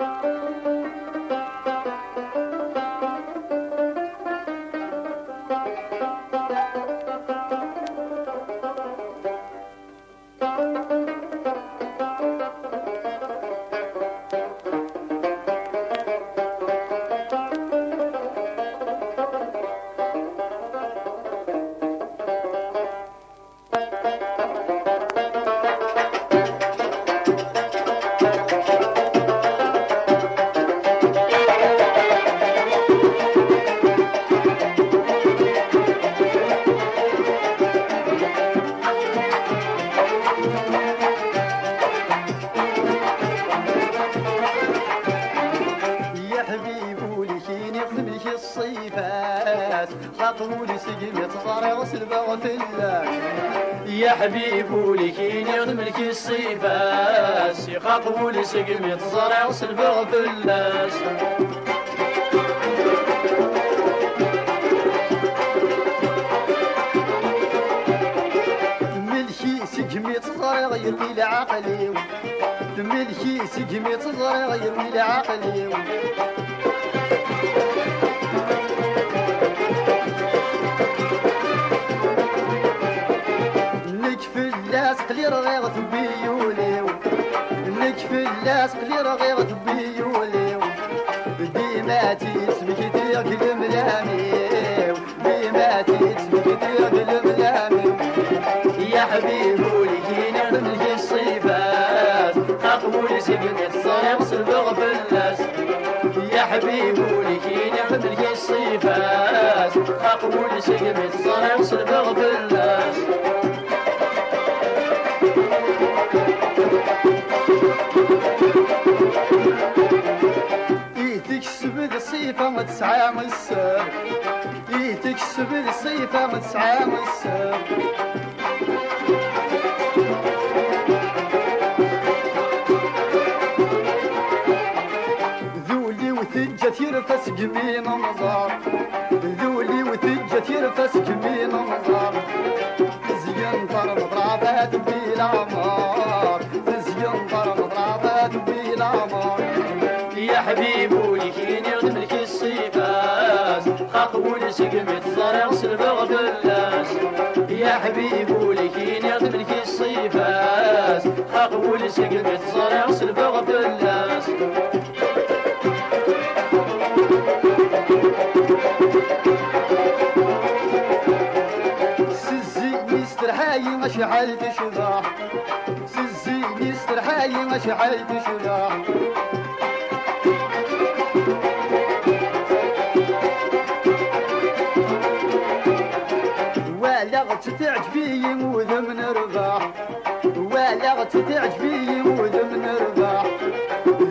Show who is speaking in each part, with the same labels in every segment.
Speaker 1: يا الصيفات. خاطولي سقمت صاري غسل بغت
Speaker 2: يا حبيب ولكين يخدم لك يخاطبوا سقم يتزرع وصل بغفلاس
Speaker 1: ملكي سقمي تصغر غير لي عقلي ملكي سقمي تصغر غير لي عقلي اللاصق اللي رغيغ بيولي نكفي اللاصق اللي رغيغ بيولي ديما تسمك ديك الملامي. ديما تسمك ديك الملامي.
Speaker 2: يا حبيب ولكين يخدم لك الصيفاس خاطبوا سقم يتزرع وصل بغفلاس يا حبيب ولكين يخدم لك الصيفاس خاطبوا سقم يتزرع
Speaker 1: الصيفة ما تسعى مسار إيه تكسب الصيفة ما تسعى مسار ذولي وثجة يرفس جمين مزار ذولي وثجة يرفس جمين مزار زين طر مضربات بلا مار زين طر مضربات بلا مار
Speaker 2: يا حبيب ولكين يخدم لك الصيفاس خاطبوا سقم يتزرع وصل بغفلاس يا حبيب ولكين يخدم لك الصيفاس. خاطبوا سقم يتزرع وصل بغفلاس
Speaker 1: سزي يسترحاي مشعل تشبح سزي يسترحاي مشعل تشبح تعجبي موذ من رباح. ولغت تعجبي موذ من رباح.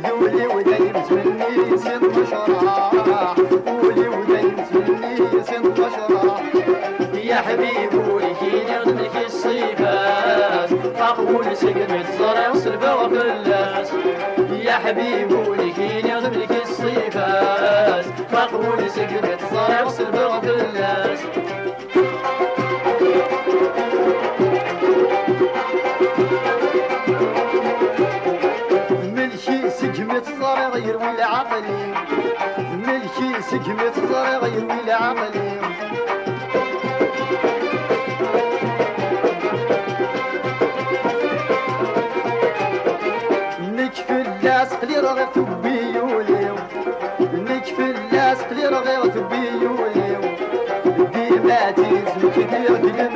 Speaker 1: ذولي ودايمت مني سن مشراح ولي ودايمت مني سن مشراح
Speaker 2: يا حبيب ولكين يخدم لك الصيفاس خاطبوا سقم يتزرع وصل بغفلاس يا حبيب ولكين يخدم
Speaker 1: ملكي سجمت صغير ولا عقلي ملكي سجمت صغير ولا عقلي نكفي اللاصق اللي رغبت بيولي نكفي اللاصق اللي رغبت بيولي ديما تسمك ديك الملامي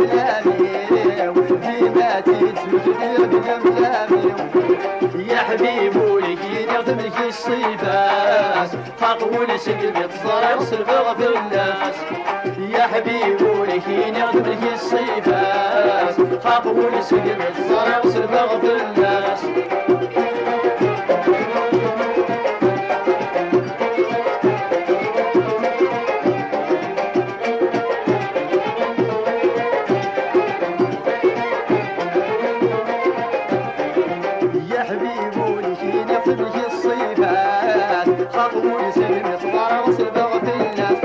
Speaker 2: يا حبيب ولكين يخدم لك الصيفاس خاطبوا سقم يتزرع وصل بغفلاس يا حبيب ولكين يخدم لك الصيفاس خاطبوا سقم يتزرع وصل بغفلاس
Speaker 1: يا حبيب يخدم لك الصيفات. خاطبوا سلم يطلع وصل بغفلاس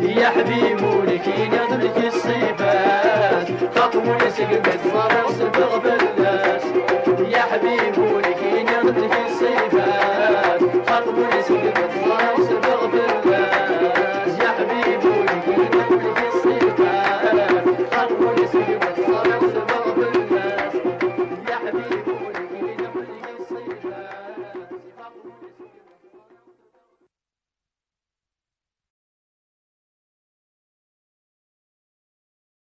Speaker 2: يا حبيب ولكين يخدم لك الصيفاس خاطبوا سقم يتزرع وصل